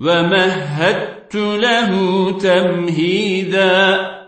ومهدت له تمهيدا.